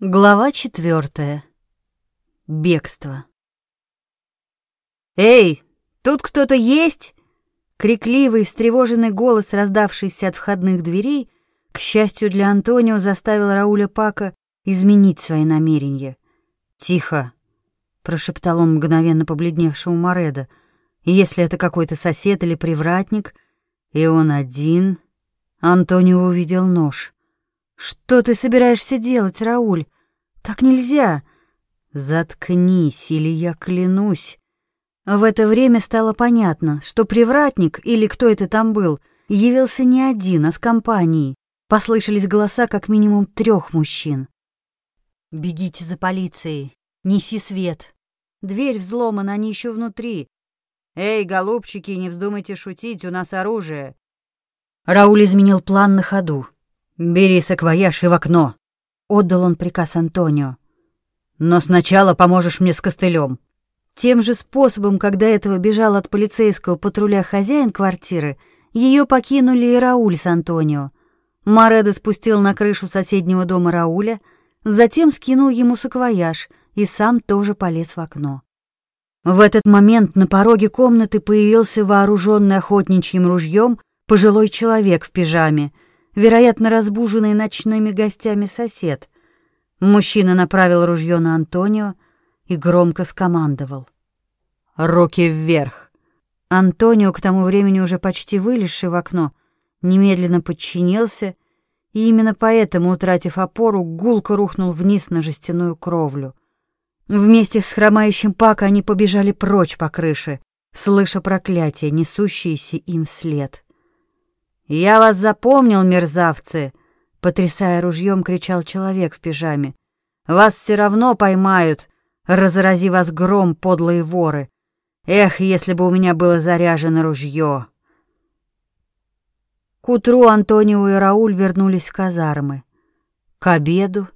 Глава четвертая. Бегство. «Эй, тут кто-то есть?» Крикливый, встревоженный голос, раздавшийся от входных дверей, к счастью для Антонио, заставил Рауля Пака изменить свои намерения. «Тихо!» — прошептал он мгновенно побледневшему Мореда. «Если это какой-то сосед или привратник, и он один...» Антонио увидел нож. «Что ты собираешься делать, Рауль? Так нельзя!» «Заткнись, или я клянусь!» В это время стало понятно, что привратник, или кто это там был, явился не один, а с компанией. Послышались голоса как минимум трех мужчин. «Бегите за полицией! Неси свет! Дверь взломана, они еще внутри! Эй, голубчики, не вздумайте шутить, у нас оружие!» Рауль изменил план на ходу. «Бери саквояж и в окно!» — отдал он приказ Антонио. «Но сначала поможешь мне с костылем». Тем же способом, когда этого бежал от полицейского патруля хозяин квартиры, ее покинули и Рауль с Антонио. Моредо спустил на крышу соседнего дома Рауля, затем скинул ему саквояж и сам тоже полез в окно. В этот момент на пороге комнаты появился вооруженный охотничьим ружьем пожилой человек в пижаме — вероятно, разбуженный ночными гостями сосед. Мужчина направил ружье на Антонио и громко скомандовал. «Руки вверх!» Антонио, к тому времени уже почти вылезший в окно, немедленно подчинился, и именно поэтому, утратив опору, гулко рухнул вниз на жестяную кровлю. Вместе с хромающим Пако они побежали прочь по крыше, слыша проклятия, несущиеся им вслед. «Я вас запомнил, мерзавцы!» — потрясая ружьем, кричал человек в пижаме. «Вас все равно поймают, разрази вас гром, подлые воры! Эх, если бы у меня было заряжено ружье!» К утру Антонио и Рауль вернулись в казармы. К обеду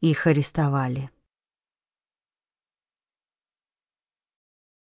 их арестовали.